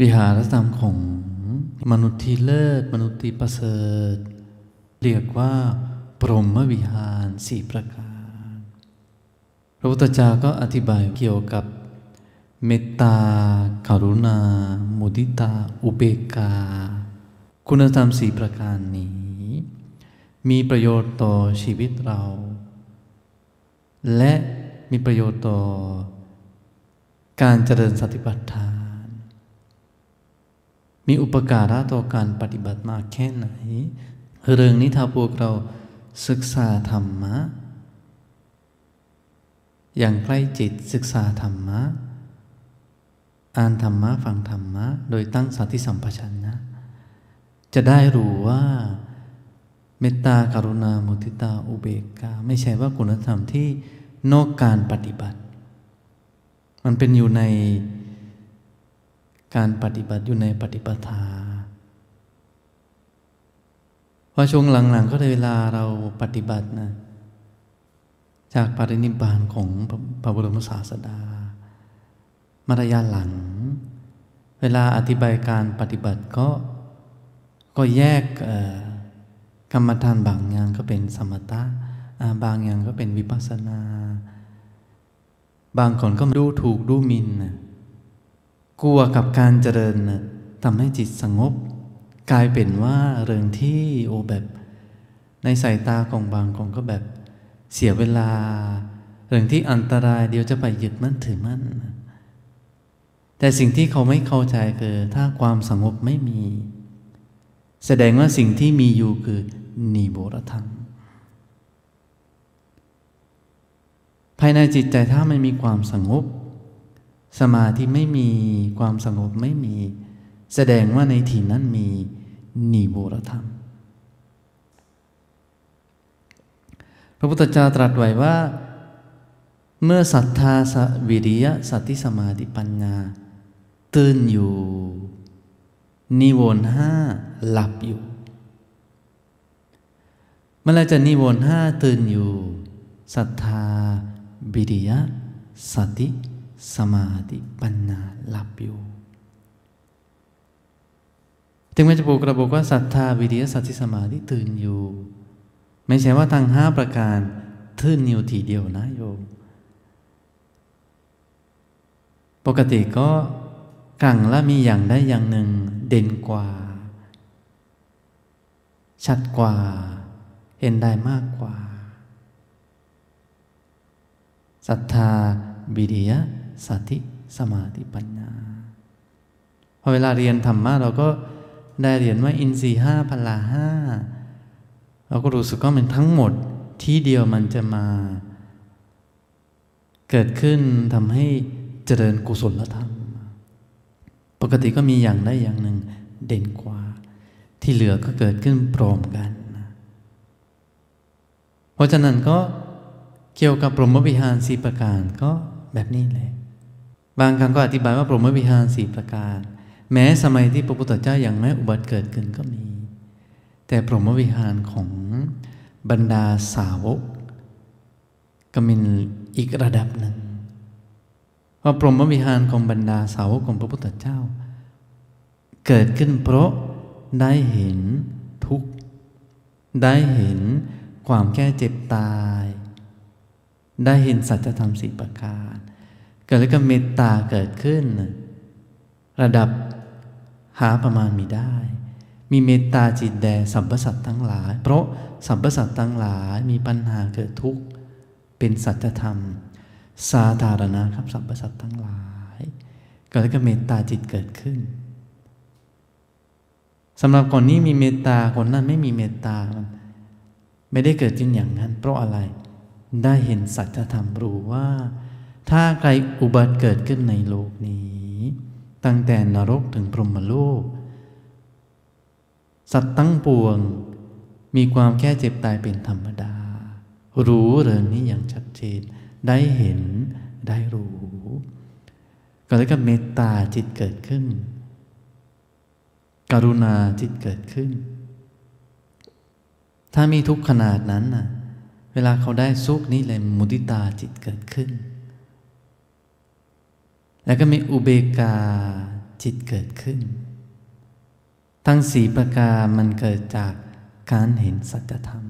วิหารธรรมของมนุษย์ที่เลิศมนุษย์ที่ประเสริฐ เรียกว่าพรหมวิหารสี่ประการ พระพุทธเจ้าก็อธิบายเกี่ยวกับเมตตากรุณา มุดิตา อุเบกขา คุณธรรมสี่ประการนี้ มีประโยชน์ต่อชีวิตเรา และมีประโยชน์ต่อการเจริญสติปัฏฐาน มีอุปการะต่อการปฏิบัติมากแค่ไหน เรื่องนี้ถ้าพวกเราศึกษาธรรมะ อย่างใกล้จิตศึกษาธรรมะ อ่านธรรมะฟังธรรมะ โดยตั้งสติสัมปชัญญะจะได้รู้ว่าเมตตากรุณามุทิตาอุเบกขาไม่ใช่ว่าคุณธรรมที่นอกการปฏิบัติ มันเป็นอยู่ใน การปฏิบัติอยู่ในปฏิปทาพอช่วงหลังๆก็เลยเวลาเราปฏิบัตินะจากปรินิพานของพระบรมศาสดา มารยาหลัง เวลาอธิบายการปฏิบัติก็ก็แยกกรรมฐานบางอย่างก็เป็นสมถะบางอย่างก็เป็นวิปัสสนา บางคนก็ดูถูกดูมินนะ กลัวกับการเจริญทำให้จิตสงบ กลายเป็นว่าเรื่องที่โอแบบ ในสายตาของบางคนก็แบบเสียเวลา เรื่องที่อันตรายเดี๋ยวจะไปยึดมั่นถือมั่น แต่สิ่งที่เขาไม่เข้าใจคือถ้าความสงบไม่มี แสดงว่าสิ่งที่มีอยู่คือนิโบรธรรมภายในจิตใจถ้าไม่มีความสงบ สมาธิไม่มีความสงบไม่มี แสดงว่าในที่นั้นมีนิโบรธรรม พระพุทธเจ้าตรัสไว้ว่า เมื่อศรัทธาสวิริยะสติสมาธิปัญญา ตื่นอยู่ นิวรณ์ห้าหลับอยู่ เมื่อไรจะนิวรณ์ห้าตื่นอยู่ศรัทธาวิริยะสติ สมาธิปัญญาหลับอยู่ ถึงแม้จะบอกระบอกว่าศรัทธาวิริยะสติสมาธิตื่นอยู่ ไม่ใช่ว่าทั้งห้าประการตื่นอยู่ทีเดียวนะโยม ปกติก็กลั่งและมีอย่างได้อย่างหนึ่งเด่นกว่า ชัดกว่า เห็นได้มากกว่าศรัทธาวิริยะ สติสมาธิปัญญาพอเวลาเรียนธรรมะเราก็ได้เรียนว่าอินทรีห้าพลาห้าเราก็รู้สึกว่ามันทั้งหมดที่เดียวมันจะมา เกิดขึ้นทำให้เจริญกุศลธรรม ปกติก็มีอย่างได้อย่างหนึ่งเด่นกว่า ที่เหลือก็เกิดขึ้นพร้อมกัน เพราะฉะนั้นก็เกี่ยวกับพรหมวิหารสีประการก็แบบนี้แหละ บางครั้งก็อธิบายว่าพรหมวิหารสี่ประการ แม้สมัยที่พระพุทธเจ้ายังไม่อุบัติเกิดขึ้นก็มี แต่พรหมวิหารของบรรดาสาวกก็มีอีกระดับหนึ่งว่าพรหมวิหารของบรรดาสาวกของพระพุทธเจ้า เกิดขึ้นเพราะได้เห็นทุกข์ ได้เห็นความแก้เจ็บตาย ได้เห็นสัจธรรมสี่ประการ กิดแล้วก็เมตตาเกิดขึ้น ระดับหาประมาณมีได้ มีเมตตาจิตแด่สัมปสัตทั้งหลาย เพราะสัมปสัตทั้งหลายมีปัญหาเกิดทุกข์เป็นสัจธรรม สาธารณะครับสัมปสัตทั้งหลายเกิดแล้วก็เมตตาจิตเกิดขึ้นสำหรับคนนี้มีเมตตาคนนั้นไม่มีเมตตามันไม่ได้เกิดจริงอย่างนั้น เพราะอะไรได้เห็นสัจธรรมรู้ว่า ถ้าใครอุบัติเกิดขึ้นในโลกนี้ ตั้งแต่นรกถึงพรหมโลก สัตว์ตั้งปวง มีความแค่เจ็บตายเป็นธรรมดา รู้เรื่องนี้อย่างชัดเจน ได้เห็นได้รู้ก็เลยกับเมตตาจิตเกิดขึ้น กรุณาจิตเกิดขึ้น ถ้ามีทุกขนาดนั้นน่ะ เวลาเขาได้สุขนี่เลยมุติตาจิตเกิดขึ้น แล้วก็มีอุเบกาจิตเกิดขึ้น ทั้งสี่ประการมันเกิดจากการเห็นสัจธรรม